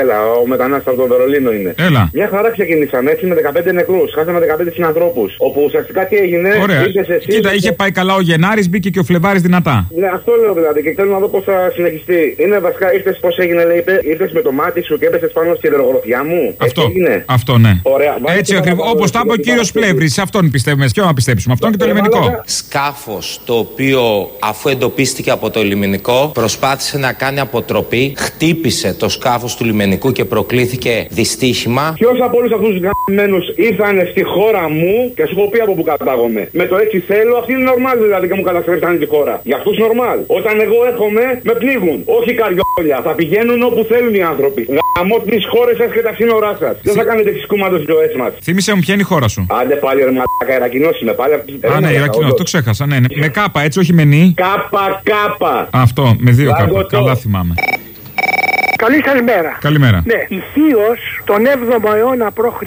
Έλα, ο μετανάστης από το Βερολίνο είναι. Έλα. Μια χαρά ξεκινήσαμε έτσι με 15 νεκρούς. Χάσαμε 15 συνανθρώπους. Όπου ουσιαστικά τι έγινε. Ωραία. ήρθες εσύ, Κοίτα, είχε πάει καλά ο Γενάρης, μπήκε και ο Φλεβάρης δυνατά. Ναι, αυτό λέω δηλαδή και θέλω να δω πώς θα συνεχιστεί. Είναι βασικά ήρθες πώς έγινε, λέει, ήρθες με το μάτι σου και έπεσε πάνω στη υδρογραφιά μου. Αυτό. Έτσι έγινε. Αυτό, ναι. Ωραία. Βάλε Έτσι το ακριβώς. παραπάνω, Όπως τα είπε ο γιατί κύριος υπάρχει- Πλεύρης, σε αυτόν πιστεύουμε. Ποιο να πιστέψουμε, αυτόν και το Ε, λιμενικό. μαλάκα. Σκάφος το οποίο αφού εντοπίστηκε από το λιμενικό προσπάθησε να κάνει αποτροπή, χτύπησε το σκάφος του λιμενικού και προκλήθηκε δυστύχημα. Ποιος από όλους αυτούς τους γαμμένους ήρθαν στη χώρα μου και σου έχω πει από που κατάγομαι. Με το έτσι θέλω, αυτοί είναι normal δηλαδή και μου καταστρέφουν τη χώρα. Για αυτούς normal. Όταν εγώ έρχομαι, με πνίγουν. Όχι καριόλια. Θα πηγαίνουν όπου θέλουν οι άνθρωποι. Γαμώ τι χώρες σα και τα σύνορά σας. Δεν θα κάνετε ξυκούματο στις ζωές μας. Θύμησε μου ποια είναι η χώρα σου; Άντε πάλι ρε μαλάκα, Ιρακινό είμαι πάλι. Α, ναι, Ιρακινό, το ξέχασα. Ναι, ναι. Με κάπα, έτσι, όχι με νη. Κάπα κάπα. Αυτό, με δύο κάπα. Λαγκωτό. Καλά θυμάμαι. Καλή σας μέρα. Καλημέρα. Ναι, η Χίος τον 7ο αιώνα π.Χ.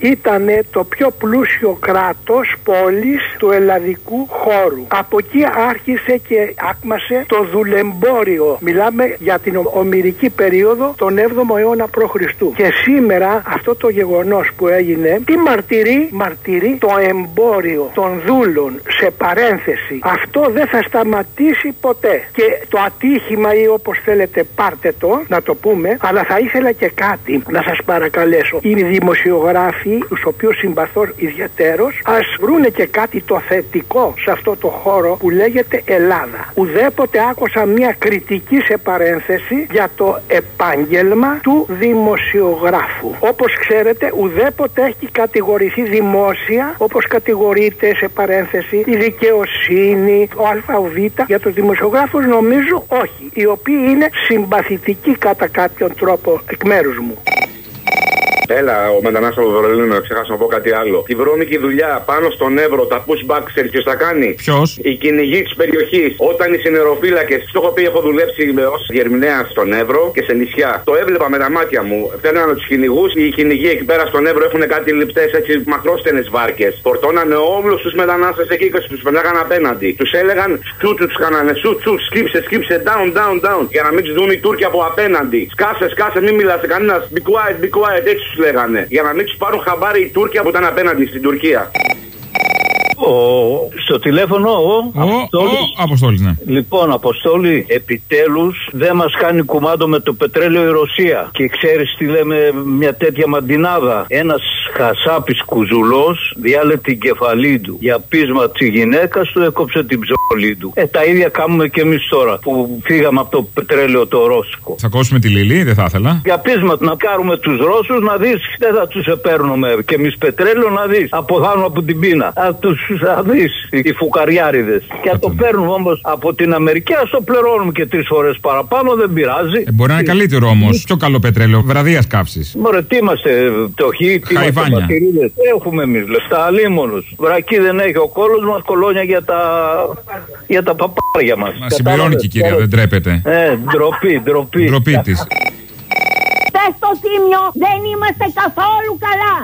ήταν το πιο πλούσιο κράτος πόλης του ελλαδικού χώρου. Από εκεί άρχισε και άκμασε το δουλεμπόριο. Μιλάμε για την ομυρική περίοδο τον 7ο αιώνα π.Χ. Και σήμερα αυτό το γεγονός που έγινε, τι μαρτυρεί, μαρτυρεί το εμπόριο των δούλων σε παρένθεση. Αυτό δεν θα σταματήσει ποτέ. Και το ατύχημα ή όπως θέλετε πάρτε το, να το πούμε, αλλά θα ήθελα και κάτι να σας παρακαλέσω. Οι δημοσιογράφοι, τους οποίους συμπαθώ ιδιαίτερος, ας βρούνε και κάτι το θετικό σε αυτό το χώρο που λέγεται Ελλάδα. Ουδέποτε άκουσα μια κριτική σε παρένθεση για το επάγγελμα του δημοσιογράφου. Όπως ξέρετε, ουδέποτε έχει κατηγορηθεί δημόσια, όπως κατηγορείται σε παρένθεση η δικαιοσύνη, ο Α, ο Β. Για τους δημοσιογράφους νομίζω όχι, οι οποίοι είναι συμπαθητικοί κατά κάποιον τρόπο εκ μέρους μου. Έλα, ο μετανάστη από το Βερολίνο, ξέχασα να πω κάτι άλλο. Τη βρώμικη δουλειά πάνω στον Εύρο, τα pushback, ξέρεις ποιος θα κάνει; Ποιος; Οι κυνηγοί της περιοχής. Όταν οι συνεροφύλακες, το έχω πει, έχω δουλέψει ως διερμηνέα στον Εύρο και σε νησιά. Το έβλεπα με τα μάτια μου. Φέρνανε τους κυνηγούς, οι κυνηγοί εκεί πέρα στον Εύρο έχουν κάτι λιπτές έτσι μακρόστενε βάρκες. Φορτώνανε όλους τους μετανάστες εκεί και τους περνάγαν απέναντι. Τους έλεγαν σου τους κάνανε σου του, σκύψε, σκύψε, down, down, down. Για να μην τους δουν οι Τούρκοι από απέναντι. Σκάσε, σκάσε, μην μιλάτε κανένας. Be quiet, be quiet, έτσι τους λέγανε. Για να μην τους πάρουν χαμπάρι οι Τούρκοι που ήταν απέναντι στην Τουρκία. Ο, στο τηλέφωνο ο, Ο, Αποστόλης. ο Αποστόλη, ναι. Λοιπόν, Αποστόλη, επιτέλους δεν μας κάνει κουμάντο με το πετρέλαιο η Ρωσία. Και ξέρεις τι λέμε μια τέτοια μαντινάδα. Ένας χασάπης κουζουλός διάλε την κεφαλή του. Για πείσμα της γυναίκας του έκοψε την ψωλή του. Ε, τα ίδια κάνουμε και εμείς τώρα που φύγαμε από το πετρέλαιο το ρώσικο. Θα κόψουμε τη Λίλη, δεν θα ήθελα. Για πείσμα να κάνουμε τους Ρώσους να δεις, δεν θα τους επέρνουμε. Και εμείς πετρέλαιο να δεις. Αποθάνουμε από την πείνα. Α τους δεις οι φουκαριάριδες. Και αν το παίρνουμε όμως από την Αμερική, ας το πληρώνουμε και τρεις φορές παραπάνω, δεν πειράζει. Ε, μπορεί να είναι καλύτερο όμως. Πιο καλό πετρέλαιο, βραδία καύσης. Μωρέ, τι είμαστε, φτωχοί, τι είμαστε, Χαϊβάνια. μαρτυρίδες. Έχουμε εμείς λεφτά, αλίμονους. Βρακή δεν έχει ο κόλος μας, κολόνια για τα, για τα παπάρια μας. Μα συμπληρώνει και η κυρία, δεν τρέπεται. Ε, ντροπή, ντροπή. Ντροπή της. Πες στο Τίμιο, δεν είμαστε καθόλου καλά.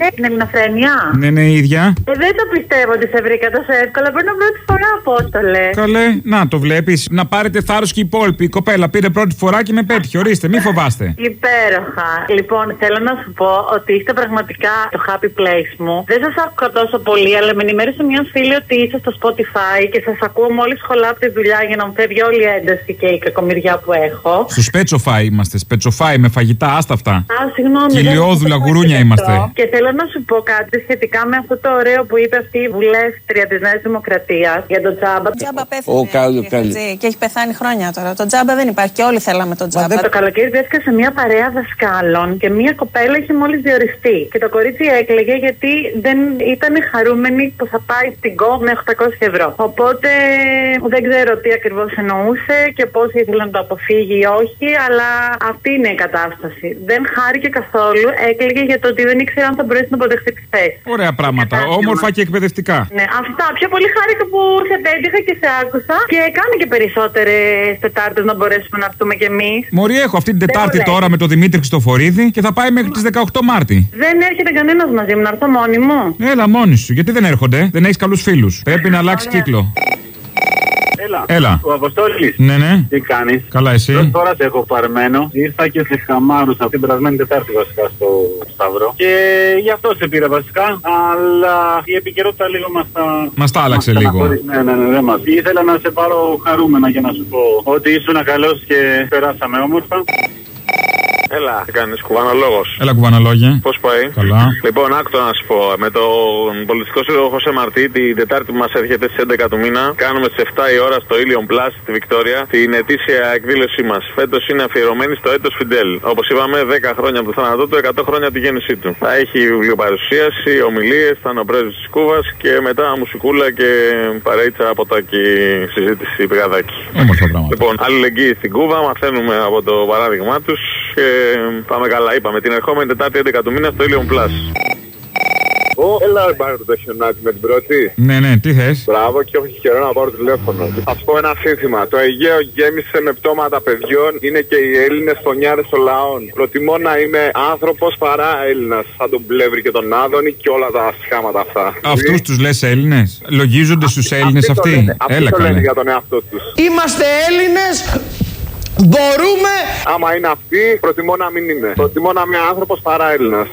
Ναι, την ελληνοφρένεια. Ναι, ναι, η ίδια. Ε, δεν το πιστεύω ότι σε βρήκα τόσο εύκολα. Παίρνω πρώτη φορά, Απόστολε. Καλέ, να το βλέπεις. Να πάρετε θάρρος και οι υπόλοιποι. Η κοπέλα πήρε πρώτη φορά και με πέτυχε. Ορίστε, μη φοβάστε. Υπέροχα. Λοιπόν, θέλω να σου πω ότι είστε πραγματικά το happy place μου. Δεν σας άκουγα τόσο πολύ, αλλά με ενημέρωσε μια φίλη ότι είστε στο Spotify και σας ακούω μόλις σχολά από τη δουλειά για να μου φεύγει όλη η ένταση και η κακομοιριά που έχω. Στο σπέτσοφάι είμαστε. Σπετσοφάι με φαγητά, άστα αυτά. Α, συγγνώμη. δεν Κυλιόδουλα το γουρούνια αυτό. είμαστε. Και θέλω να σου πω κάτι σχετικά με αυτό το ωραίο που είπε αυτή η βουλεύτρια της Νέας Δημοκρατίας για τον Τζάμπα. Τζάμπα πέθανε. Ο Κάλλο, κύριε Κάλλο. Χατζή, Και έχει πεθάνει χρόνια τώρα. Το τζάμπα δεν υπάρχει και όλοι θέλαμε το τζάμπα. Το καλοκαίρι βρέθηκα σε μια παρέα δασκάλων και μια κοπέλα είχε μόλις διοριστεί. Και το κορίτσι έκλαιγε γιατί δεν ήταν χαρούμενη που θα πάει στην ΚΟ με 800 ευρώ. Οπότε δεν ξέρω τι ακριβώς εννοούσε και πώς ήθελε να το αποφύγει ή όχι, αλλά αυτή είναι η κατάσταση. Δεν χάρηκε καθόλου, έκλαιγε για το ότι δεν ήξερε αν θα μπορέσει να αποδεχτείς τη θέση. Ωραία πράγματα. Όμορφα και εκπαιδευτικά. Ναι, αυτά. Πιο πολύ χάρηκα που σε πέτυχα και σε άκουσα και κάνε και περισσότερες Τετάρτες να μπορέσουμε να έρθουμε κι εμείς. Μωρή, έχω αυτή την Δεν Τετάρτη μου λέει. τώρα με τον Δημήτρη Χριστοφορίδη και θα πάει μέχρι τις 18 Μάρτη. Δεν έρχεται κανένας μαζί μου, να έρθω μόνη μου. Έλα μόνη σου, γιατί δεν έρχονται, δεν έχεις καλούς φίλους. Πρέπει να αλλάξει κύκλο. Έλα. Έλα. Ο Αποστόλης. Ναι, ναι. Τι κάνεις; Καλά, εσύ. Πρώτη φορά σε έχω παρμένο. Ήρθα και σε χαμάρου από την περασμένη Τετάρτη βασικά στο Σταυρό. Και γι' αυτό σε πήρα βασικά. Αλλά η επικαιρότητα λίγο μας τα. Μας τα άλλαξε μας λίγο. στεναχωρεί. Ναι, ναι, ναι, δεν μα. Ήθελα να σε πάρω χαρούμενα για να σου πω ότι ήσουν καλός και περάσαμε όμορφα. Έλα, τι κάνεις, κουβανολόγος. Έλα, κουβαναλόγια. Πώς πάει; Καλά. Λοιπόν, άκουτο να σου πω. Με τον πολιτικό σύλλογο Χωσέ Μαρτί, την Τετάρτη που μας έρχεται στις 11 του μήνα, κάνουμε στις 7 η ώρα στο Ilion Plus στη Βικτόρια την ετήσια εκδήλωσή μας. Φέτος είναι αφιερωμένη στο έτος Φιντέλ. Όπως είπαμε, 10 χρόνια από το θάνατό του, 100 χρόνια από τη γέννησή του. Θα έχει βιβλιοπαρουσίαση, ομιλίες, θα είναι ο πρέσβης της Κούβας και μετά μουσικούλα και παρέτσα από τα και συζήτηση πηγαδάκι. Όμορφα πράγματα. Λοιπόν, αλληλεγγύη στην Κούβα, μαθαίνουμε από το παράδειγμά τους και πάμε καλά. Είπαμε την ερχόμενη Τετάρτη 11 του μήνα στο Ilion Plus. Ω, έλα ρε πάρε το χιονάκι με την πρώτη. Ναι, ναι, τι θες; Μπράβο και όχι καιρό να πάρω τηλέφωνο. Θα σου πω ένα σύνθημα. Το Αιγαίο γέμισε με πτώματα παιδιών. Είναι και οι Έλληνες φωνιάρες των λαών. Προτιμώ να είμαι άνθρωπος παρά Έλληνας. Σαν τον Πλεύρη και τον Άδωνη και όλα τα σχάματα αυτά. Αυτούς τους λες Έλληνες; Λογίζονται στους Έλληνες το αυτοί; λένε. Αυτοί Έλα, το λένε καλέ. για τον εαυτό τους. Είμαστε Έλληνες. Μπορούμε. Άμα είναι αυτοί, προτιμώ να μην είμαι. Προτιμώ να είμαι άνθρωπος παρά Έλληνας.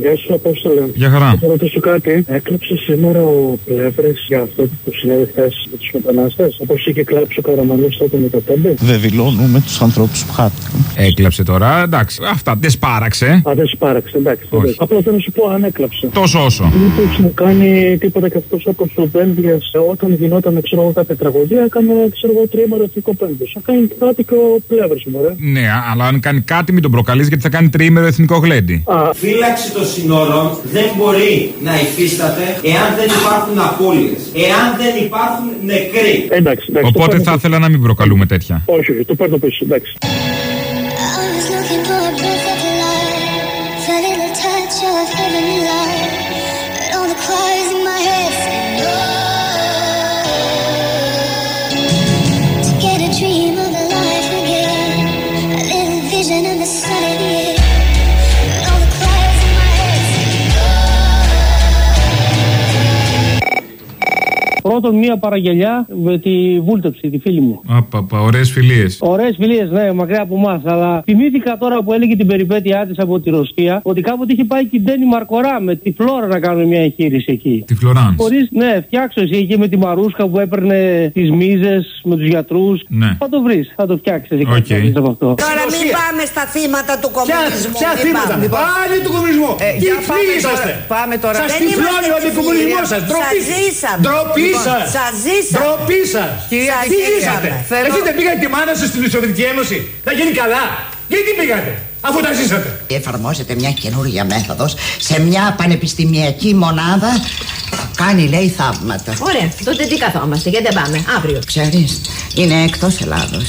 Γεια σου, Απόστολε. Γεια χαρά. Θα ρωτήσω κάτι. Έκλαψε σήμερα ο Πλεύρης για αυτό που συνέβη χθες με τους μετανάστες; Όπως είχε κλάψει ο Καραμανλή τότε με το πέντε; Δεν δηλώνουμε τους ανθρώπους που χάθηκαν. Έκλαψε τώρα, εντάξει. Αυτά δεν σπάραξε. Α, δεν σπάραξε, εντάξει. εντάξει. Απλά θέλω να σου πω αν έκλαψε. Τόσο όσο. Μήπως μου κάνει τίποτα και αυτός όπω ο Μπένδια όταν γινόταν ξέρω εγώ κάποια τραγωδία, έκανε ξέρω εγώ τριήμερο εθνικό πέμπτο. Θα κάνει κάτι και ο Πλεύρης μου, ρε. Ναι, αλλά αν κάνει κάτι, μην τον προκαλείς γιατί θα κάνει τριήμερο εθνικό γλέντι. Φύλαξη των συνόρων δεν μπορεί να υφίσταται εάν δεν υπάρχουν απώλειες, εάν δεν υπάρχουν νεκροί. Εντάξει, εντάξει. Οπότε το θα παίρνω ήθελα να μην προκαλούμε τέτοια. πίσω. Όχι, όχι, το παίρνω πίσω, εντάξει. Πρώτον, μία παραγγελιά με τη βούλτεψη, τη φίλη μου. Απαπα, ωραίες φιλίες. Ωραίες φιλίες, ναι, μακριά από εμάς. Αλλά θυμήθηκα τώρα που έλεγε την περιπέτειά της από τη Ρωσία ότι κάποτε είχε πάει και η Ντένη Μαρκορά με τη Φλόρα να κάνουν μια εγχείρηση εκεί. Τη Φλωράνς. Χωρίς, ναι, φτιάξω εσύ εκεί με τη Μαρούσκα που έπαιρνε τις μίζες με τους γιατρούς. Ναι. Θα το βρεις, θα το φτιάξεις εσύ Οκ. κάτι να δεις από αυτό. Τώρα μην πάμε στα θύματα του κομμουνισμού. ποια Μην θύματα; πάμε. Πάλι του κομμουνισμού. Ε, Τι για πάμε φίλοι τώρα. είσαστε. Πάμε τώρα. Σας Δεν τυφλώνει είμαστε ο αντικομουνισμός κυρία. σας. Ντροπή. Σας ζήσαμε. Ντροπή Λοιπόν, σας. σας ζήσαμε. Ντροπή σας. Κυρία Τι Δικαίωμα. ζήσατε. Θέλω- Έχετε πήγατε τη μάνα σας στην Σοβιετική Ένωση; Να γίνει καλά. Γιατί πήγατε. Αφού τα ζήσατε; Εφαρμόζεται μια καινούργια μέθοδος σε μια πανεπιστημιακή μονάδα που κάνει λέει θαύματα. Ωραία, τότε τι καθόμαστε, γιατί δεν πάμε, αύριο. Ξέρεις, είναι εκτός Ελλάδος.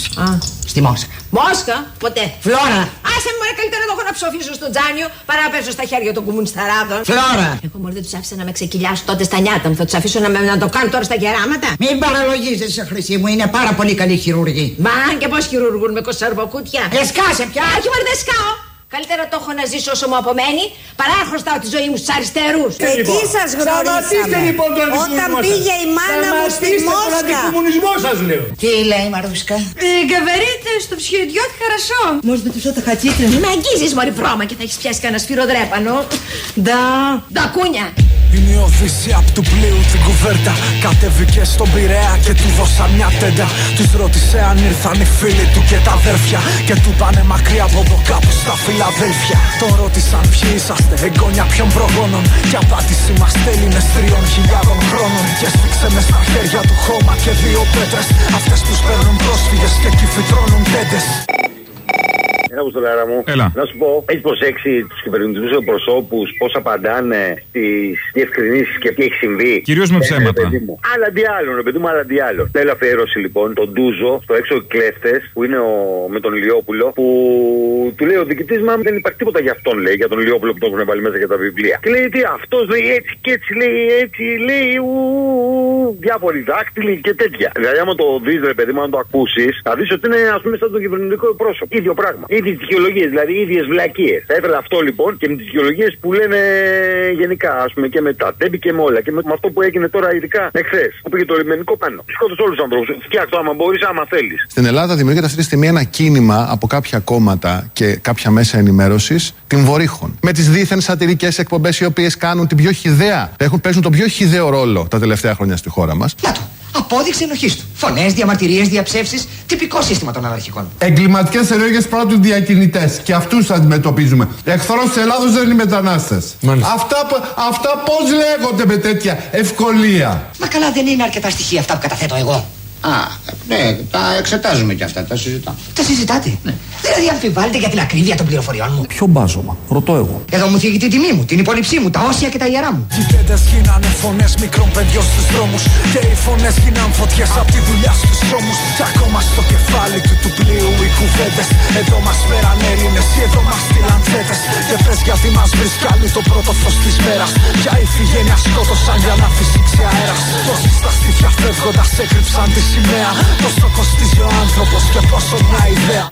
Α. Στη Μόσχα. Μόσχα, ποτέ. Φλόρα. Άσε μου, ρε, καλύτερα να το έχω να ψοφήσω στο τζάνιο παρά να πέσω στα χέρια των κουμουνισταράδων. Φλόρα. Εγώ μόλι δεν τους άφησα να με ξεκυλιάσουν τότε στα νιάτα μου. Θα τους αφήσω να, με, να το κάνω τώρα στα γεράματα. Μην παραλογίζεσαι, Χρυσή μου, είναι πάρα πολύ καλή χειρουργή. Μα αν και πώς χειρουργούν με κοσαρβοκούτια. Εσκάσε πια. Όχι, μόλι δεν σκάω. Καλύτερα το έχω να ζήσω όσο μου απομένει παρά να χρωστάω τη ζωή μου στους αριστερούς. Λοιπόν? Εκεί σας γνωρίσαμε. Λοιπόν τον Όταν πήγε η μάνα μου στη Μόσχα. τον αντικομουνισμό σας λέω. Τι λέει η Μαρούσκα. Η Καβερίτε στο ψυχιδιό τη Χαρασό. Μόλις με του τα χατσίτρε. Με αγγίζεις μόλι βρώμα και θα έχεις πιάσει κανένα σφυροδρέπανο. Ντα. Ντακούνια. Είναι η Οδύσσια απ' του πλοίου την κουβέρτα. Κατέβηκε στον Πειραιά και του δώσα μια τέντα. Τους ρώτησε αν ήρθαν οι φίλοι του και τα αδέρφια. Και του πάνε μακριά από εδώ κάπου στα Φιλαδέλφια. Τον ρώτησαν ποιοι είσαστε, εγγόνια ποιων προγόνων; Και απάντηση μας Έλληνε τριών χιλιάδων χρόνων. Και σφίξε μες στα χέρια του χώμα και δύο πέτρες. Αυτές τους παίρνουν πρόσφυγες και εκεί φυτρώνουν τέντες Ένα από στον αέρα μου. Έλα. Να σου πω, έχεις προσέξει τους κυβερνητικούς προσώπου πώς απαντάνε στις διευκρινήσεις και τι έχει συμβεί; Κυρίως με Ε, ψέματα. ρε παιδί μου. Αλλά τι άλλο, ρε παιδί μου, αλλά τι άλλο. Θέλω αφιέρωση λοιπόν τον Ντούζο, στο έξω κλέφτες, που είναι ο, με τον Λιόπουλο, που του λέει ο διοικητής μα δεν υπάρχει τίποτα για αυτόν, λέει, για τον Λιόπουλο που τον έχουν βάλει μέσα για τα βιβλία. Και λέει τι, αυτός λέει έτσι και έτσι, λέει έτσι, λέει ου, διάφοροι δάκτυλοι και τέτοια. Δηλαδή, άμα το δεις, ρε παιδί μου, αν το ακούσεις, θα δεις ότι είναι ας πούμε σαν τον κυβερνητικό πρόσωπο. ίδιο πράγμα. Ίδιοι ίδιε δικαιολογίες, δηλαδή οι ίδιες βλακίες. Θα ήθελα αυτό λοιπόν και με τις δικαιολογίες που λένε γενικά, ας πούμε και με τα τέμπη και με όλα. Και με με αυτό που έγινε τώρα, ειδικά εχθές, που πήγε το λιμενικό πάνω. Σκότωσε όλους τους ανθρώπους. Φτιάξτε άμα μπορείς, άμα θέλεις. Στην Ελλάδα δημιουργείται αυτή τη στιγμή ένα κίνημα από κάποια κόμματα και κάποια μέσα ενημέρωσης την Βορύχων. Με τις δίθεν σατυρικές εκπομπές οι οποίες κάνουν την πιο χιδέα, έχουν, παίζουν τον πιο χιδαίο ρόλο τα τελευταία χρόνια στη χώρα μας. Απόδειξη ενοχής του. Φωνές, διαμαρτυρίες, διαψεύσεις. Τυπικό σύστημα των αναρχικών. Εγκληματικές ενέργειες πρώτου διακινητές. Και αυτούς αντιμετωπίζουμε. Εχθρός της Ελλάδος δεν είναι οι μετανάστε. Αυτά, π- αυτά πώς λέγονται με τέτοια ευκολία; Μα καλά, δεν είναι αρκετά στοιχεία αυτά που καταθέτω εγώ. Α, ναι, τα εξετάζουμε κι αυτά, τα συζητάμε. Τα συζητάτε; Δηλαδή αμφιβάλλετε για την ακρίβεια των πληροφοριών μου; Ποιο μπάζωμα, ρωτώ εγώ. Εδώ μου θίγει την τιμή μου, την υπόλοιψή μου, τα όσια και τα ιερά μου. Γητέντες γίνανε φωνές μικρών παιδιών στους δρόμους Και οι φωνές γίναν φωτιές από τη δουλειά στους ώμους Και ακόμα στο κεφάλι του του πλοίου οι κουβέντες Εδώ μας φέραν Έλληνες ή εδώ μας στείλαν τσέτες Και πες γιατί μας βρίσκει άλλη το πρώτο φως της μέρας Ποια ηθιγένεια σκότωσαν για να φυσήξει αέρας Πόσοι στα στήθια φεύγοντας έκρυψαν τη σημαία Πόσο κοστίζει ο άνθρωπος και πόσο μια ιδέα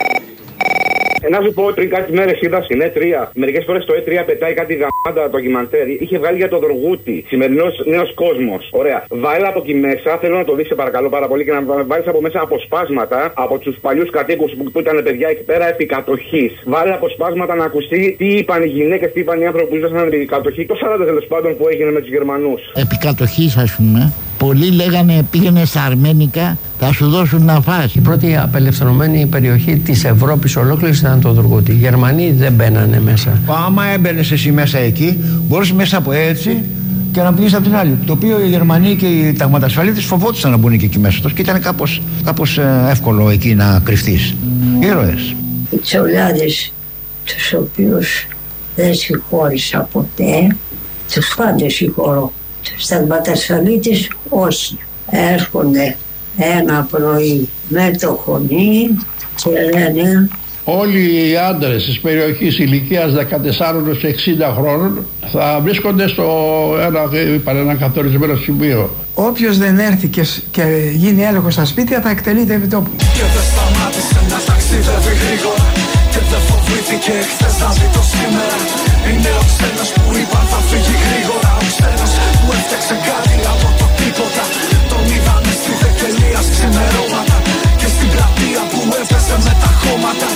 Ε, να σου πω πριν κάτι μέρες είδα στην E3. Μερικές φορές το E3 πετάει κάτι γαμάτα ντοκιμαντέρ. Είχε βγάλει για τον Δοργούτη. Σημερινός νέος κόσμος. Ωραία. Βάλε από εκεί μέσα, θέλω να το δεις σε παρακαλώ πάρα πολύ και να βάλεις από μέσα αποσπάσματα από τους παλιούς κατοίκους που, που ήταν παιδιά εκεί πέρα επί κατοχή. Βάλε αποσπάσματα να ακουστεί τι είπαν οι γυναίκες, τι είπαν οι άνθρωποι που ζούσαν επί κατοχή. Το 40 τέλος πάντων που έγινε με τους Γερμανούς. επικατοχής ας πούμε πολλοί λέγανε πήγαινε στα αρμένικα θα σου δώσουν να φας Η πρώτη απελευθερωμένη περιοχή της Ευρώπης ολόκληρης ήταν το Δουργούτι. Οι Γερμανοί δεν μπαίνανε μέσα. Άμα έμπαινες εσύ μέσα εκεί, μπορούσε μέσα από έτσι και να πηγαίνεις από την άλλη. Το οποίο οι Γερμανοί και οι ταγματασφαλίτες φοβόντουσαν να μπουν και εκεί μέσα τους και ήταν κάπως κάπως, ε, εύκολο εκεί να κρυφτείς. Ήρωες. οι τσολιάδες τους οποίους δεν συγχώρησα ποτέ τους πάντες συγχωρώ τους σταγματασφαλίτες όσοι έρχονται ένα πρωί με το χωνί και λένε Όλοι οι άντρες της περιοχής ηλικίας 14 έως 60 χρόνων θα βρίσκονται στο ένα, είπαν, ένα καθορισμένο σημείο. Όποιος δεν έρθει και, σ- και γίνει έλεγχος στα σπίτια θα εκτελείται επί τόπου. Και δεν σταμάτησε να ταξιδεύει γρήγορα Και δεν φοβήθηκε χθες να δει το σήμερα Είναι ο ξένος που είπαν θα φύγει γρήγορα Ο ξένος που έφτιαξε κάτι από το τίποτα Τον είδανε στη δεκελία ξημερώματα. Και στην πλατεία που έπεσε με τα χώματα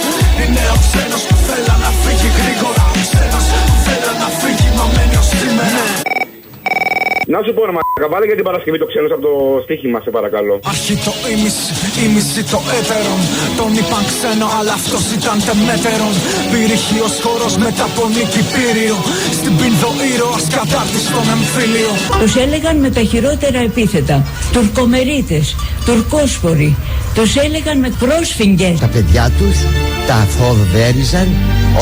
Να σου πω, ρε Μαλάκα, βάλε για την Παρασκευή το ξένο από το στοίχημα, σε παρακαλώ. Αρχή το ίμιση, ίμιση το έτερον Τον είπαν ξένο αλλά αυτός ήταν τεμέτερον Πυρηχείος χώρος μετά από νίκη πύριο Στην πίνδο ήρωας κατάρτις στον εμφύλιο Τους έλεγαν με τα χειρότερα επίθετα. Τουρκομερίτες, τουρκόσφοροι. Τους έλεγαν με πρόσφυγγες. Τα παιδιά τους τα φοβέριζαν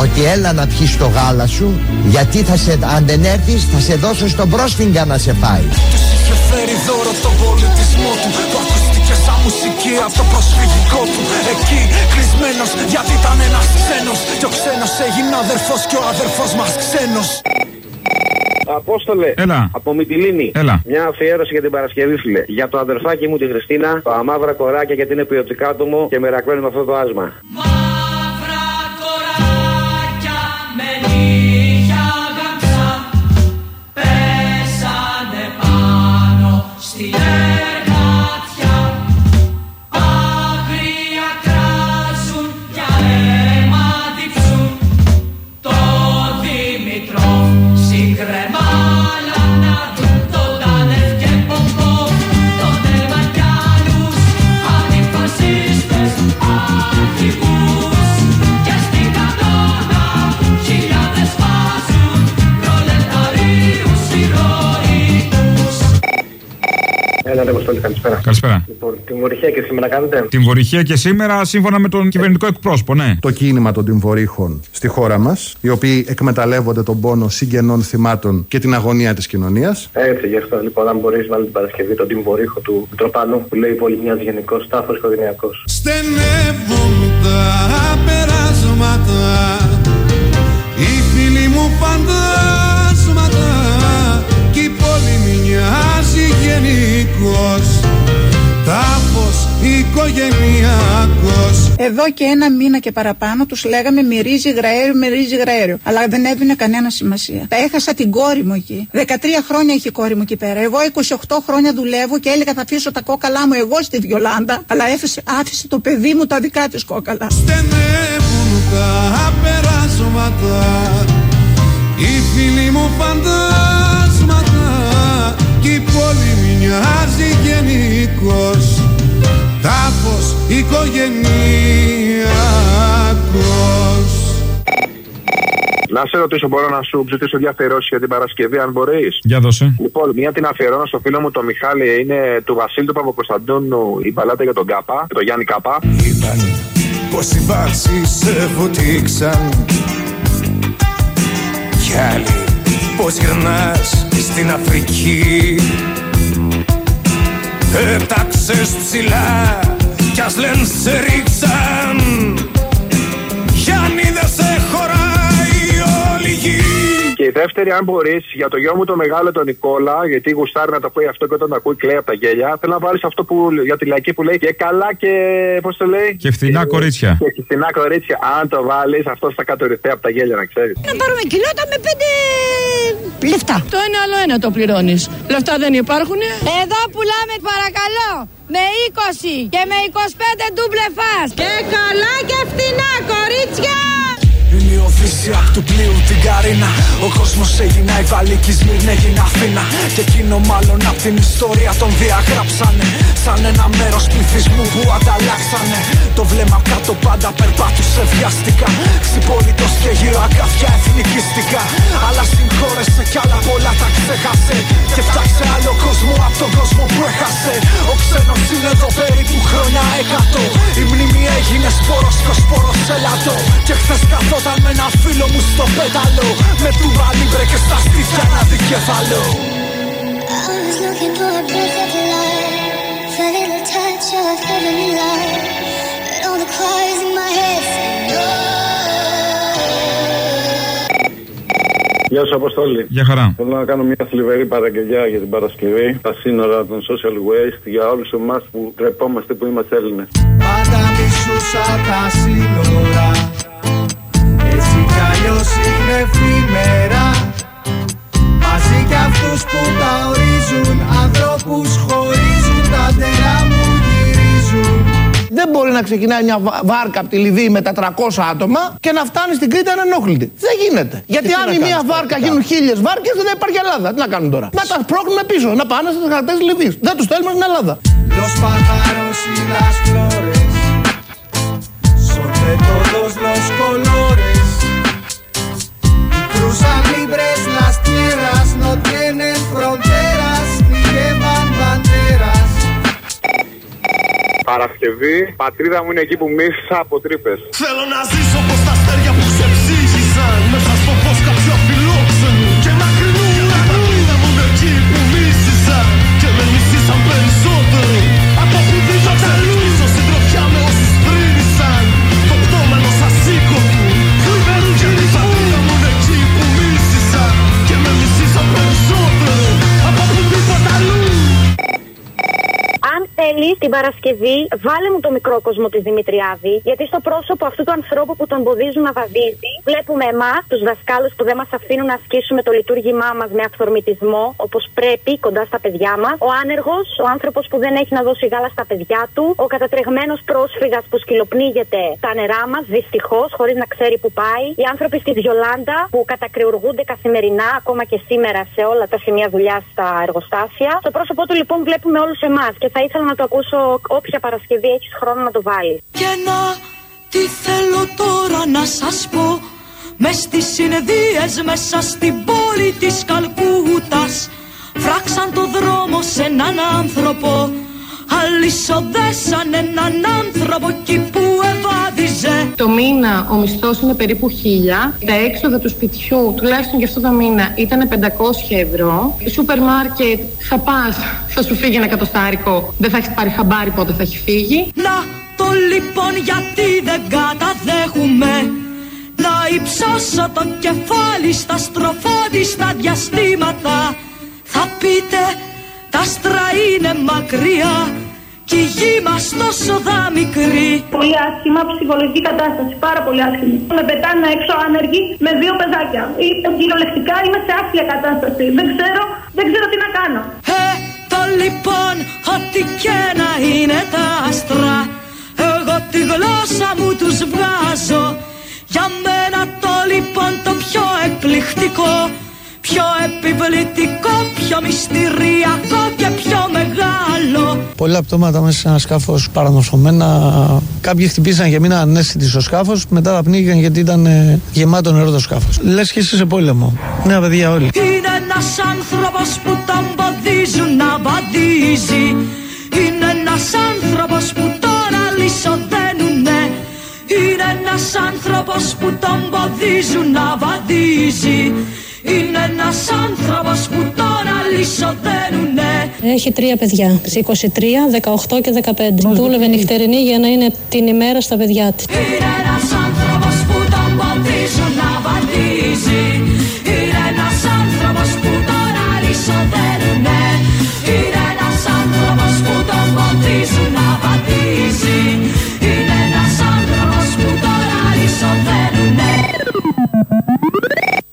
ότι έλα να πιεις το γάλα σου γιατί θα σε, αν δεν έρθεις θα σε δώσω στον πρόσφυγγα να σε φάει. Τους είχε φέρει δώρο τον πολιτισμό του Που ακούστηκε σαν μουσική από το προσφυγικό του Εκεί κλεισμένος γιατί ήταν ένας ξένος Και ο ξένος έγινε αδερφός και ο αδερφός μας ξένος Απόστολε. Έλα. Από Μυτιλίνη. Έλα. Μια αφιέρωση για την Παρασκευή, φίλε. Για το αδερφάκι μου τη Χριστίνα, τα μαύρα κοράκια γιατί είναι ποιοτικά του μου και με ρακώνει με αυτό το άσμα. Με νύχια γαμψά Πέσανε πάνω στη καλησπέρα. Καλησπέρα. Λοιπόν, την Βορυχία και σήμερα κάνετε; Την Βορυχία και σήμερα σύμφωνα με τον κυβερνητικό εκπρόσωπο, ναι. Το κίνημα των τυμβορύχων στη χώρα μας, οι οποίοι εκμεταλλεύονται τον πόνο συγγενών θυμάτων και την αγωνία της κοινωνίας. Έτσι, γι' αυτό λοιπόν, αν μπορείς, βάλεις την Παρασκευή τον τυμβορύχο του Τροπανού που λέει πολύ μοιάζει γενικός τάφο οικογενειακό. Στενεύουν τα περάσματα Οι φίλοι μου φαντάσματα Κι η πόλη μοιάζει γενικός Τάφος οικογενειακός Εδώ και ένα μήνα και παραπάνω τους λέγαμε μυρίζει γραέριο, μυρίζει γραέριο. Αλλά δεν έδινε κανένα σημασία. Τα έχασα την κόρη μου εκεί. 13 χρόνια έχει η κόρη μου εκεί πέρα. Εγώ 28 χρόνια δουλεύω και έλεγα θα αφήσω τα κόκαλά μου εγώ στη Βιολάντα. Αλλά άφησε, άφησε το παιδί μου τα δικά της κόκαλα. Στενεύουν τα περάσματα Οι φίλοι μου φαντάσματα Κι η πόλη μοιάζει γενικός Τάφος οικογενειακός Να σε ρωτήσω, μπορώ να σου ζητήσω διαφερώσει για την Παρασκευή, αν μπορείς; Για δώσε. Λοιπόν, μία την αφιερώνω στο φίλο μου τον Μιχάλη, είναι του Βασίλη του Παπακοσταντίνου η μπαλάτα για τον Κάπα, το Γιάννη Κάπα. Είπαν πως οι βάσεις σε βουτήξαν Κι άλλοι πως γυρνάς στην Αφρική Έταξες ψηλά κι ας λένε σε ρίξαν δεύτερη, αν μπορείς, για το γιο μου το μεγάλο τον Νικόλα, γιατί γουστάρει να το πει αυτό και όταν το ακούει κλαίει από τα γέλια, θέλω να βάλεις αυτό που, για τη λαϊκή που λέει και καλά και. Πώς το λέει; Και φθηνά κορίτσια. Και φθηνά κορίτσια. Αν το βάλεις, αυτό θα κατορριφθεί από τα γέλια, να ξέρεις. Να πάρουμε κιλότα με πέντε λεφτά. Το ένα άλλο ένα το πληρώνεις. Λεφτά δεν υπάρχουν. Εδώ πουλάμε παρακαλώ με 20 και με 25 ντούμπλε φας. Και καλά και φτηνά κορίτσια. Είναι η οδύσσια του πλοίου την Καρίνα. Ο κόσμος έγινε η Βαλίκη Σμύρνη έγινε Αθήνα. Και εκείνο μάλλον απ' την ιστορία τον διαγράψανε. Σαν ένα μέρος πληθυσμού που ανταλλάξανε. Το βλέμμα απ' κάτω πάντα περπάτουσε βιαστικά. Ξυπόλυτος και γύρω αγκάθια εθνικιστικά Αλλά συγχώρεσε κι άλλα πολλά τα ξέχασε. Και φτιάξε άλλο κόσμο απ' τον κόσμο που έχασε. Ο ξένος είναι εδώ περίπου χρόνια εκατό Η μνήμη έγινε σπόρος και ο σπόρος ελαττό Και χθες καθόταν με ένα φίλο μου στο πέταλο Με του μπρε και στα στήθια να δει κεφαλό I was looking for a perfect life, a little touch of heavenly light, but all the choirs in my head say no. Γεια σου, Αποστόλη. Γεια χαρά. Θέλω να κάνω μια θλιβερή παραγγελιά για την Παρασκευή. Τα σύνορα των social waste για όλους εμάς που τρεπόμαστε που είμαστε Έλληνες. Πάντα μισούσα τα σύνορα Έτσι κι αλλιώς είναι εφήμερα Μαζί κι αυτούς που τα ορίζουν Ανθρώπους χωρίζουν Τα τερά μου γυρίζουν Δεν μπορεί να ξεκινάει μια βα- βάρκα από τη Λιβύη με τα 300 άτομα και να φτάνει στην Κρήτη ανενόχλητη. Δεν γίνεται. Γιατί τι αν να η μία κάνεις βάρκα πρακτικά. γίνουν χίλιες βάρκες, δεν θα υπάρχει Ελλάδα. Τι να κάνουν τώρα; Να τα σπρώχνουμε πίσω, να πάνε στι χαρτέ της Λιβύης. Δεν τους στέλνουμε στην Ελλάδα. Los pájaros y las flores Son de todos los colores Παρασκευή, πατρίδα μου είναι εκεί που μίσησα από τρύπες. Θέλω να ζήσω πως τα αστέρια που θέλει την Παρασκευή, βάλε μου το μικρό κόσμο της Δημητριάδη, γιατί στο πρόσωπο αυτού του ανθρώπου που τον εμποδίζουν να βαδίζει, βλέπουμε εμάς, τους δασκάλους που δεν μας αφήνουν να ασκήσουμε το λειτουργήμά μας με αυθορμητισμό, όπως πρέπει, κοντά στα παιδιά μας, ο άνεργος, ο άνθρωπος που δεν έχει να δώσει γάλα στα παιδιά του, ο κατατρεγμένος πρόσφυγας που σκυλοπνίγεται τα νερά μας, δυστυχώς, χωρίς να ξέρει που πάει, οι άνθρωποι στη Βιολάντα που κατακριουργούνται καθημερινά, ακόμα και σήμερα σε όλα τα σημεία δουλειάς στα εργοστάσια. Στο πρόσωπό του λοιπόν βλέπουμε όλους εμάς και θα ήθελα να το ακούσω όποια Παρασκευή έχεις χρόνο να το βάλεις. Και να τι θέλω τώρα να σας πω. Μες στις συνεδρίες μέσα στην πόλη της Καλκούτας. Φράξαν το δρόμο σε έναν άνθρωπο. Αλυσοδέσαν έναν άνθρωπο εκεί που ευάδιζε Το μήνα ο μισθός είναι περίπου 1000. Τα έξοδα του σπιτιού, τουλάχιστον για αυτό το μήνα, ήταν 500 ευρώ. Σούπερ μάρκετ θα πας, θα σου φύγει ένα κατοστάρικο. Δεν θα έχεις πάρει χαμπάρι πότε θα έχει φύγει. Να το λοιπόν γιατί δεν καταδέχουμε Να υψώσω το κεφάλι στα στροφόδιστα διαστήματα Θα πείτε τα άστρα είναι μακριά Κι Κι η γη μας τόσο δα μικρή Πολύ άσχημα ψυχολογική κατάσταση, πάρα πολύ άσχημη. Με πετάνε έξω άνεργοι με δύο παιδάκια. Ή, κυριολεκτικά είμαι σε άθλια κατάσταση. Δεν ξέρω, δεν ξέρω τι να κάνω. Ε, το λοιπόν, ό,τι και να είναι τα άστρα Εγώ τη γλώσσα μου τους βγάζω Για μένα το λοιπόν το πιο εκπληκτικό Πιο επιβλητικό, πιο μυστηριακό και πιο μεγάλο Πολλά πτώματα μέσα σε ένα σκάφος παρανοσωμένα. Κάποιοι χτυπήσαν και μείναν ανέστητοι στο σκάφος. Μετά τα πνίγηκαν γιατί ήταν ε, γεμάτο νερό το σκάφος. Λες και είσαι σε πόλεμο. Νέα παιδιά όλοι. Είναι ένας άνθρωπος που τον ποδίζουν να βαδίζει Είναι ένας άνθρωπος που τον αλυσοδένουνε Είναι ένας άνθρωπος που τον ποδίζουν να βαδίζει είναι ένας άνθρωπος που τώρα αλυσοδένουνε Έχει τρία παιδιά, 23, 18 και 15 Δούλευε νυχτερινή για να είναι την ημέρα στα παιδιά της. Είναι ένας άνθρωπος που τον ποτίζουν να βαδίζει. Είναι ένας άνθρωπος που τώρα αλυσοδένουνε Είναι ένας άνθρωπος που τον ποτίζουν να βαδίζει. Είναι ένας άνθρωπος που τον αλυσοδένουνε